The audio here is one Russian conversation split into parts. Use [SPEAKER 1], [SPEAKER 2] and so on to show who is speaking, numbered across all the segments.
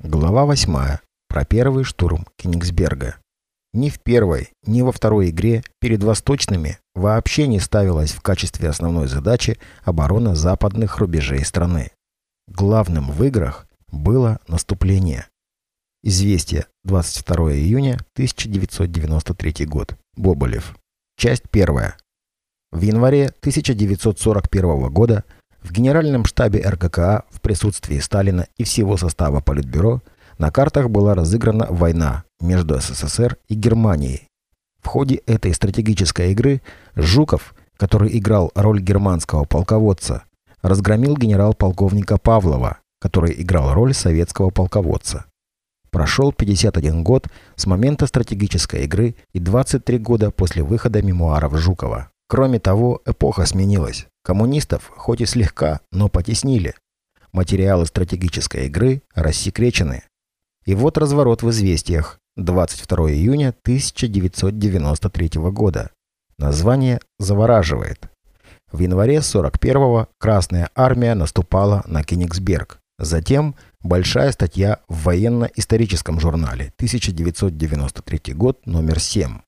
[SPEAKER 1] Глава 8. Про первый штурм Кенигсберга. Ни в первой, ни во второй игре перед восточными вообще не ставилась в качестве основной задачи оборона западных рубежей страны. Главным в играх было наступление. Известие. 22 июня 1993 год. Боболев. Часть первая. В январе 1941 года в Генеральном штабе РККА в присутствии Сталина и всего состава Политбюро на картах была разыграна война между СССР и Германией. В ходе этой стратегической игры Жуков, который играл роль германского полководца, разгромил генерал-полковника Павлова, который играл роль советского полководца. Прошел 51 год с момента стратегической игры и 23 года после выхода мемуаров Жукова. Кроме того, эпоха сменилась. Коммунистов хоть и слегка, но потеснили. Материалы стратегической игры рассекречены. И вот разворот в известиях. 22 июня 1993 года. Название завораживает. В январе 41-го Красная Армия наступала на Кенигсберг. Затем большая статья в военно-историческом журнале 1993 год, номер 7.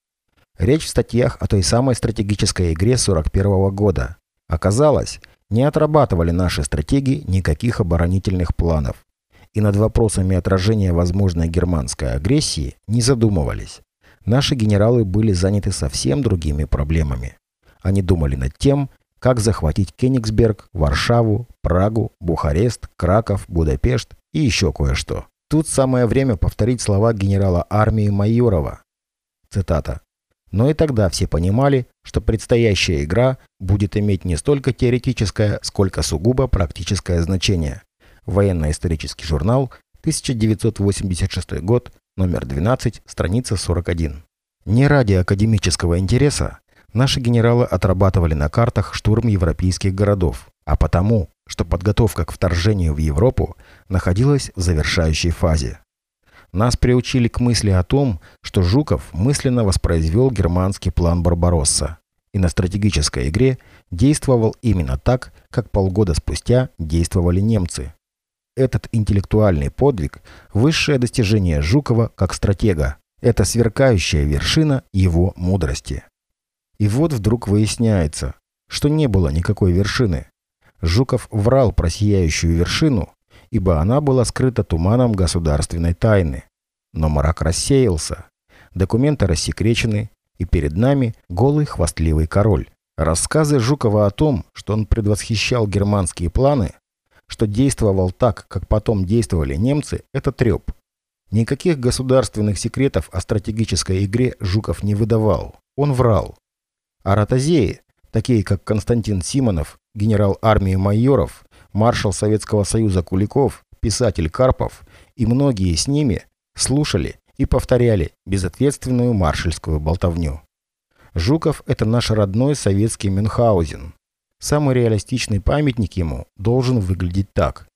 [SPEAKER 1] Речь в статьях о той самой стратегической игре 41 -го года. Оказалось, не отрабатывали наши стратегии никаких оборонительных планов. И над вопросами отражения возможной германской агрессии не задумывались. Наши генералы были заняты совсем другими проблемами. Они думали над тем, как захватить Кенигсберг, Варшаву, Прагу, Бухарест, Краков, Будапешт и еще кое-что. Тут самое время повторить слова генерала армии Майорова. Цитата. Но и тогда все понимали, что предстоящая игра будет иметь не столько теоретическое, сколько сугубо практическое значение. Военно-исторический журнал, 1986 год, номер 12, страница 41. Не ради академического интереса наши генералы отрабатывали на картах штурм европейских городов, а потому, что подготовка к вторжению в Европу находилась в завершающей фазе. Нас приучили к мысли о том, что Жуков мысленно воспроизвел германский план Барбаросса и на стратегической игре действовал именно так, как полгода спустя действовали немцы. Этот интеллектуальный подвиг – высшее достижение Жукова как стратега. Это сверкающая вершина его мудрости. И вот вдруг выясняется, что не было никакой вершины. Жуков врал про сияющую вершину, ибо она была скрыта туманом государственной тайны. Но мрак рассеялся, документы рассекречены, и перед нами голый хвастливый король. Рассказы Жукова о том, что он предвосхищал германские планы, что действовал так, как потом действовали немцы, это треп. Никаких государственных секретов о стратегической игре Жуков не выдавал. Он врал. А ротозеи, такие как Константин Симонов, генерал армии майоров, маршал Советского Союза Куликов, писатель Карпов и многие с ними слушали и повторяли безответственную маршальскую болтовню. Жуков – это наш родной советский Мюнхгаузен. Самый реалистичный памятник ему должен выглядеть так.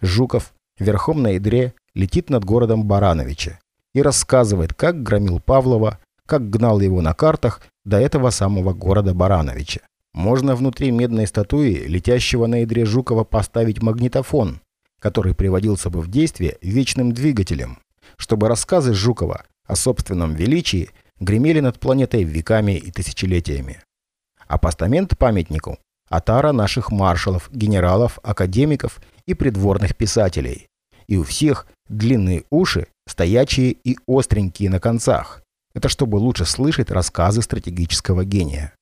[SPEAKER 1] Жуков верхом на ядре летит над городом Барановича и рассказывает, как громил Павлова, как гнал его на картах до этого самого города Барановича. Можно внутри медной статуи, летящего на ядре Жукова, поставить магнитофон, который приводился бы в действие вечным двигателем, чтобы рассказы Жукова о собственном величии гремели над планетой веками и тысячелетиями. А постамент памятнику – отара наших маршалов, генералов, академиков и придворных писателей. И у всех длинные уши, стоячие и остренькие на концах. Это чтобы лучше слышать рассказы стратегического гения.